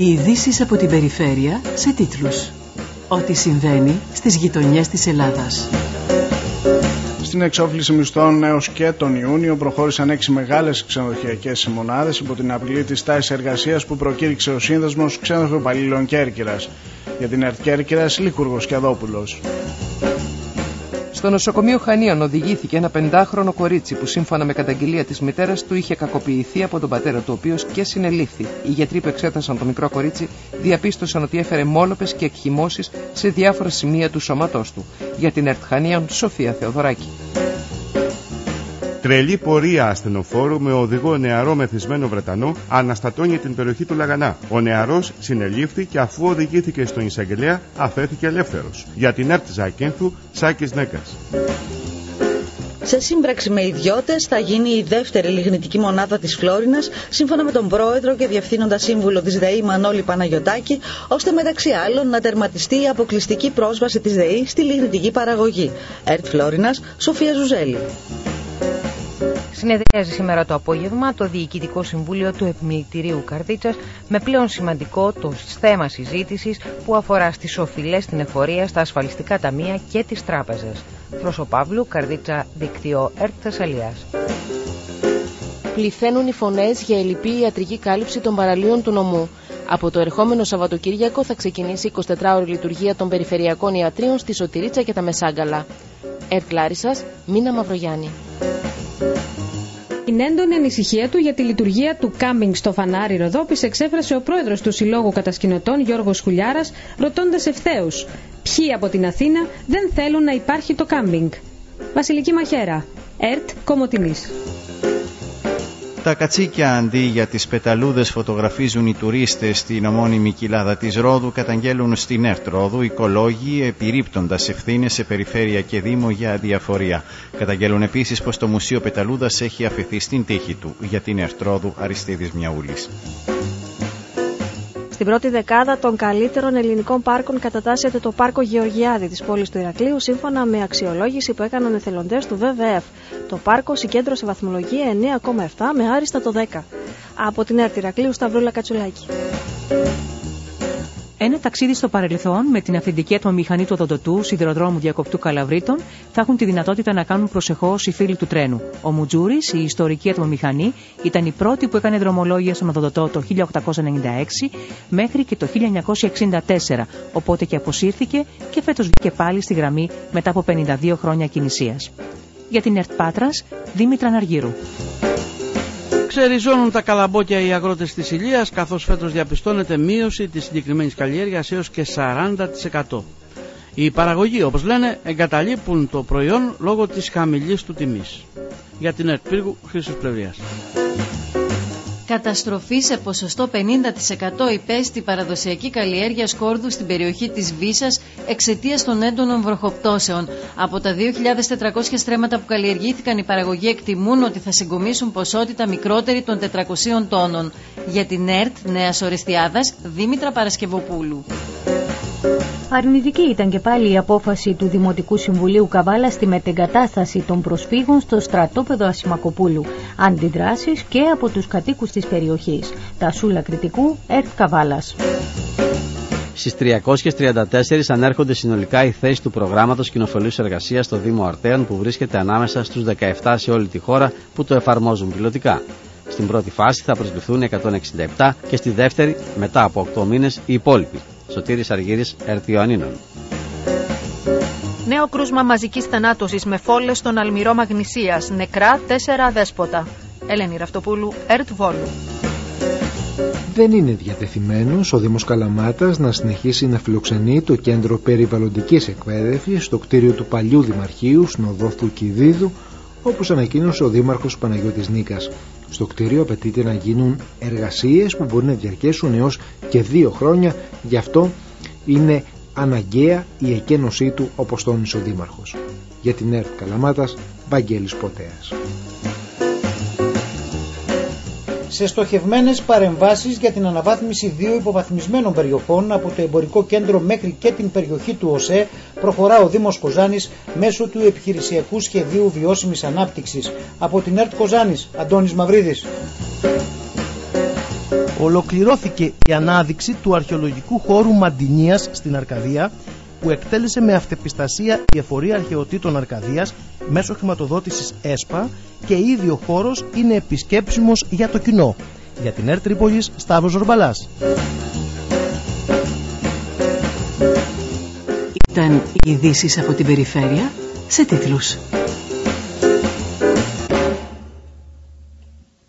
Οι ειδήσεις από την περιφέρεια σε τίτλους. Ό,τι συμβαίνει στις γειτονιές της Ελλάδας. Στην εξόφληση μισθών έως και τον Ιούνιο προχώρησαν έξι μεγάλες ξενοδοχειακές μονάδες υπό την απειλή της τάσης εργασίας που προκήρυξε ο Σύνδεσμος Ξενοδοχειοπαλλήλων Κέρκυρας. Για την ΕΡΤ Κέρκυρας, Λίχουργος Κιαδόπουλος. Στο νοσοκομείο Χανίων οδηγήθηκε ένα πεντάχρονο κορίτσι που σύμφωνα με καταγγελία της μητέρας του είχε κακοποιηθεί από τον πατέρα του, ο οποίος και συνελήφθη. Οι γιατροί που εξέτασαν το μικρό κορίτσι διαπίστωσαν ότι έφερε μόλοπες και εκχυμώσεις σε διάφορα σημεία του σώματός του. Για την ΕΡΤ Χανίων, Σοφία Θεοδωράκη. Τρελή πορεία ασθενοφόρου με οδηγό νεαρό μεθυσμένο Βρετανό αναστατώνει την περιοχή του Λαγανά. Ο νεαρός συνελήφθη και αφού οδηγήθηκε στον εισαγγελέα αφέθηκε ελεύθερος. Για την ΕΡΤ Ζακίνθου, Σάκης Νέκας. Σε σύμπραξη με ιδιώτες θα γίνει η δεύτερη λιγνητική μονάδα της Φλόρινας, σύμφωνα με τον πρόεδρο και διευθύνοντα σύμβουλο της ΔΕΗ Μανώλη Παναγιοτάκη, ώστε μεταξύ άλλων να τερματιστεί η αποκλειστική πρόσβαση της ΔΕΗ στη λιγνητική παραγωγή. ΕΡΤ Φλόρινας, Σοφία Ζουζέλη. Συνεδριάζει σήμερα το απόγευμα το Διοικητικό Συμβούλιο του Επιμελητηρίου Καρδίτσας με πλέον σημαντικό το θέμα συζήτησης που αφορά στις οφειλές στην εφορία στα ασφαλιστικά ταμεία και τις τράπεζες. Παύλου, Καρδίτσα, Δικτύο ΕΡΤ Θεσσαλίας. Πληθαίνουν οι φωνές για ελλειπή ιατρική κάλυψη των παραλίων του νομού. Από το ερχόμενο Σαββατοκύριακο θα ξεκινήσει 24ωρη λειτουργία των περιφερειακών ιατρίων στη Σωτηρίτσα και τα Μεσάγκαλα. Ερτ Λάρισας, Μίνα Μαυρογιάννη την έντονη ανησυχία του για τη λειτουργία του κάμπινγκ στο φανάρι Ροδόπη εξέφρασε ο πρόεδρος του Συλλόγου Κατασκηνωτών Γιώργος Χουλιάρας, ρωτώντας ευθέως ποιοι από την Αθήνα δεν θέλουν να υπάρχει το κάμπινγκ. Βασιλική Μαχαίρα, ΕΡΤ Κομωτινής. Τα κατσίκια αντί για τις πεταλούδες φωτογραφίζουν οι τουρίστες στην ομώνυμη κοιλάδα της Ρόδου καταγγέλουν στην ΕΡΤ Ρόδου οικολόγοι επιρρύπτοντας ευθύνες σε περιφέρεια και δήμο για αδιαφορία. Καταγγέλουν επίσης πως το Μουσείο Πεταλούδας έχει αφαιθεί στην τύχη του για την ΕΡΤ Ρόδου Αριστίδης Μιαούλης. Στην πρώτη δεκάδα των καλύτερων ελληνικών πάρκων κατατάσσεται το πάρκο Γεωργιάδη της πόλης του Ηρακλείου, σύμφωνα με αξιολόγηση που έκαναν εθελοντές του ΒΒΕΦ. Το πάρκο συγκέντρωσε βαθμολογία 9,7 με άριστα το 10. Από την Έρτη Ηρακλείου, Σταυρούλα Κατσουλάκη. Ένα ταξίδι στο παρελθόν με την αυθεντική ατμομηχανή του οδοντοτού σιδηροδρόμου διακοπτού Καλαβρίτων θα έχουν τη δυνατότητα να κάνουν προσεχώς οι φίλοι του τρένου. Ο Μουτζούρης, η ιστορική ατμομηχανή, ήταν η πρώτη που έκανε δρομολόγια στον οδοντοτό το 1896 μέχρι και το 1964, οπότε και αποσύρθηκε και φέτος βγήκε πάλι στη γραμμή μετά από 52 χρόνια κινησίας. Για την ΕΡΤ Πάτρας, Δήμητρα Ναργύρου. Ξεριζώνουν τα καλαμπόκια οι αγρότες της Ηλίας, καθώς φέτος διαπιστώνεται μείωση της συγκεκριμένης καλλιέργειας έως και 40%. Οι παραγωγοί, όπως λένε, εγκαταλείπουν το προϊόν λόγω της χαμηλής του τιμής. Για την ΕΡΤ Πύργου, Χρήσο Πλευρίας. Καταστροφή σε ποσοστό 50% υπέστη παραδοσιακή καλλιέργεια σκόρδου στην περιοχή της Βίσας εξαιτίας των έντονων βροχοπτώσεων. Από τα 2.400 στρέμματα που καλλιεργήθηκαν οι παραγωγοί εκτιμούν ότι θα συγκομίσουν ποσότητα μικρότερη των 400 τόνων. Για την ΕΡΤ Νέας Ορεστιάδας, Δήμητρα Παρασκευοπούλου. Αρνητική ήταν και πάλι η απόφαση του Δημοτικού Συμβουλίου Καβάλα στη μετεγκατάσταση των προσφύγων στο στρατόπεδο Ασημακοπούλου. Αντιδράσεις και από τους κατοίκους της περιοχής. Τα σούλα κριτικού ΕΡΤ Καβάλας. Στις 334 ανέρχονται συνολικά οι θέσεις του προγράμματος κοινοφελούς εργασίας στο Δήμο Αρτέων που βρίσκεται ανάμεσα στους 17 σε όλη τη χώρα που το εφαρμόζουν πιλωτικά. Στην πρώτη φάση θα προσληφθούν 167 και στη δεύτερη, μετά από 8 μήνες, οι υπόλοιποι. Σωτήρης Αργύρης, Ερτιοανίνων. Νέο κρούσμα μαζικής θανάτωσης με φόλες στον Αλμυρό Μαγνησίας. Νεκρά τέσσερα δέσποτα. Ελένη Ραυτοπούλου, Ερτ Βόλου. Δεν είναι διατεθειμένος ο Δήμος Καλαμάτας να συνεχίσει να φιλοξενεί το κέντρο περιβαλλοντικής εκπαίδευσης στο κτίριο του παλιού Δημαρχείου στην οδό του Κιδίδου όπως ανακοίνωσε ο Δήμαρχος Παναγιώτης Νίκας. Στο κτίριο απαιτείται να γίνουν εργασίες που μπορεί να διαρκέσουν έως και δύο χρόνια, γι' αυτό είναι αναγκαία η εκένωσή του όπως τόνισε ο Δήμαρχος. Για την ΕΡΤ Καλαμάτας, Βαγγέλης Ποτέας σε στοχευμένες παρεμβάσεις για την αναβάθμιση δύο υποβαθμισμένων περιοχών από το εμπορικό κέντρο μέχρι και την περιοχή του ΟΣΕ προχωρά ο Δήμος Κοζάνης μέσω του επιχειρησιακού σχεδίου βιώσιμης ανάπτυξης. Από την ΕΡΤ Κοζάνης, Αντώνης Μαυρίδης. ολοκληρώθηκε η ανάδειξη του αρχαιολογικού χώρου Μαντινίας στην Αρκαδία που εκτέλεσε με αυτεπιστασία η Εφορία Αρχαιοτήτων Αρκαδίας μέσω χρηματοδότησης ΕΣΠΑ και ήδη ο χώρος είναι επισκέψιμος για το κοινό. Για την ΕΡ Τρίπολης, Σταύρος Ζορμπαλάς. Ήταν οι ειδήσει από την περιφέρεια σε τίτλους.